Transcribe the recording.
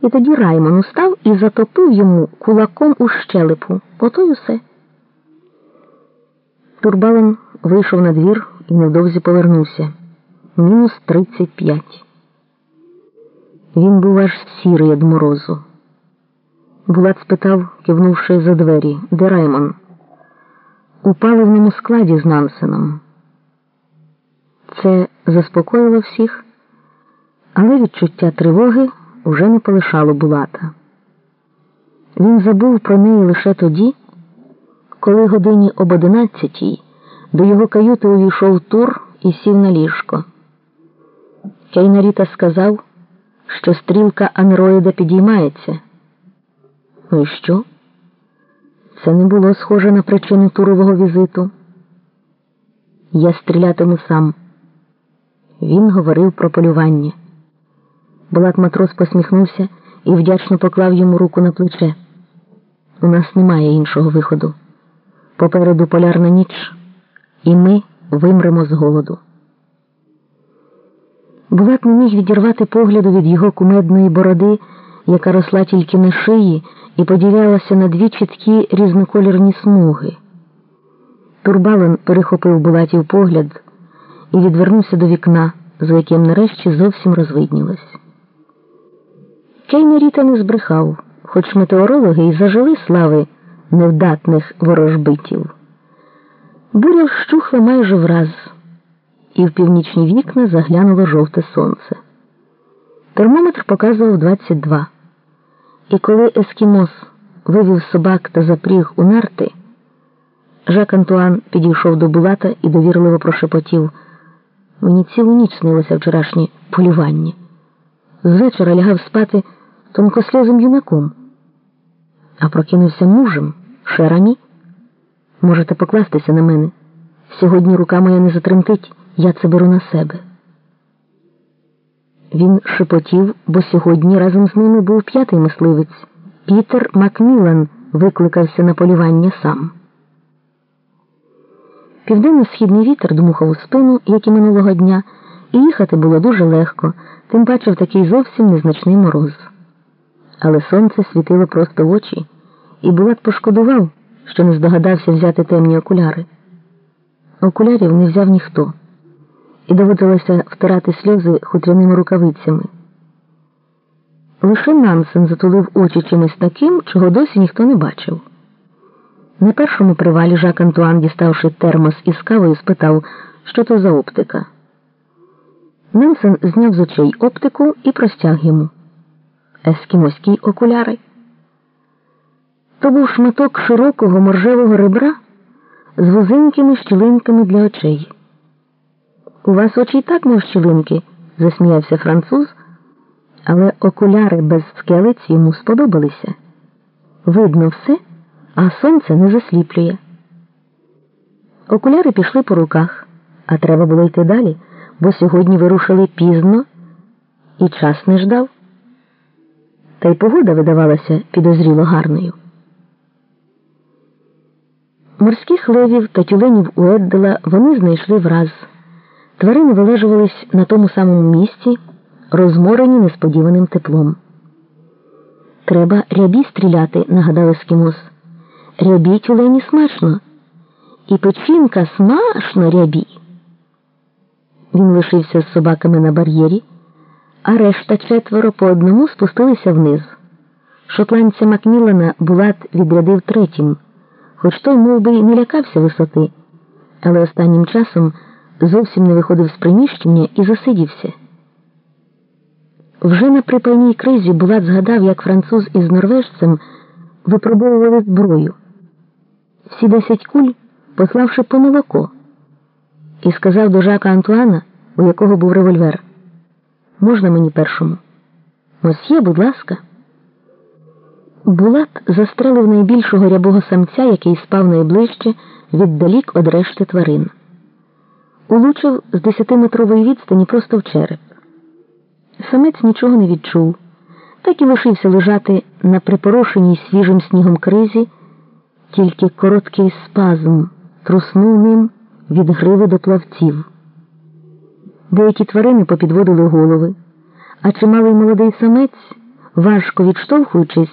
І тоді Раймон устав і затопив йому кулаком у щелепу. Ото й усе. Турбалин вийшов на двір і невдовзі повернувся. Мінус тридцять п'ять. Він був аж сірий від морозу. Булат спитав, кивнувши за двері, де Раймон? У паливному складі з Нансеном. Це заспокоїло всіх, але відчуття тривоги уже не полишало Булата. Він забув про неї лише тоді, коли годині об одинадцятій до його каюти увійшов тур і сів на ліжко. Кейнаріта сказав, що стрілка анероїда підіймається. Ну і що? Це не було схоже на причину турового візиту. Я стрілятиму сам. Він говорив про полювання. Булат матрос посміхнувся і вдячно поклав йому руку на плече. У нас немає іншого виходу. Попереду полярна ніч, і ми вимремо з голоду. Булат не міг відірвати погляду від його кумедної бороди, яка росла тільки на шиї і поділялася на дві чіткі різнокольорні смуги. Турбалин перехопив Булатів погляд і відвернувся до вікна, за яким нарешті зовсім розвиднілось. Кейнеріта не збрехав, хоч метеорологи й зажили слави невдатних ворожбитів. Буря вщухла майже враз, і в північні вікна заглянуло жовте сонце. Термометр показував 22. І коли Ескімос вивів собак та запріг у нарти, Жак Антуан підійшов до Булата і довірливо прошепотів. Мені цілу ніч снилося вчорашнє полювання. Звечора лягав спати тонкосльозим юнаком, а прокинувся мужем, шерамі. Можете покластися на мене. Сьогодні рука моя не затремтить, я це беру на себе. Він шепотів, бо сьогодні разом з ними був п'ятий мисливець. Пітер Макмілан викликався на полювання сам. Південно-східний вітер дмухав у спину, як і минулого дня, і їхати було дуже легко, тим паче в такий зовсім незначний мороз. Але сонце світило просто в очі, і Булат пошкодував, що не здогадався взяти темні окуляри. Окулярів не взяв ніхто, і доводилося втирати сльози хутряними рукавицями. Лише Нансен затулив очі чимось таким, чого досі ніхто не бачив. На першому привалі Жак Антуан, діставши термос із кавою, спитав, що то за оптика. Нансен зняв з очей оптику і простяг йому. Ескімоські окуляри. То був шматок широкого моржевого ребра з вузенькими щілинками для очей. У вас очі й так, мов щілинки, засміявся француз, але окуляри без скелець йому сподобалися. Видно все, а сонце не засліплює. Окуляри пішли по руках, а треба було йти далі, бо сьогодні вирушили пізно і час не ждав. Та й погода видавалася підозріло гарною. Морських левів та тюленів Уеддела вони знайшли враз. Тварини вилежувались на тому самому місці, розморені несподіваним теплом. Треба рябі стріляти, нагадав ескімос. Рябі тюлені смачно. І печінка смачно рябі. Він лишився з собаками на бар'єрі, а решта четверо по одному спустилися вниз. Шотландця Макмілана Булат відрядив третім, хоч той мов би, не лякався висоти, але останнім часом зовсім не виходив з приміщення і засидівся. Вже на припальній кризі Булат згадав, як француз із норвежцем випробовували зброю. Всі десять куль пославши по молоко, і сказав до Жака Антуана, у якого був револьвер. Можна мені першому? Мосьє, будь ласка. Булат застрелив найбільшого рябого самця, який спав найближче віддалік од решти тварин. Улучив з десятиметрової відстані просто в череп. Самець нічого не відчув, так і лишився лежати на припорошеній свіжим снігом кризі, тільки короткий спазм труснув ним від гриви до плавців. Деякі тварини попідводили голови, а чималий молодий самець важко відштовхуючись,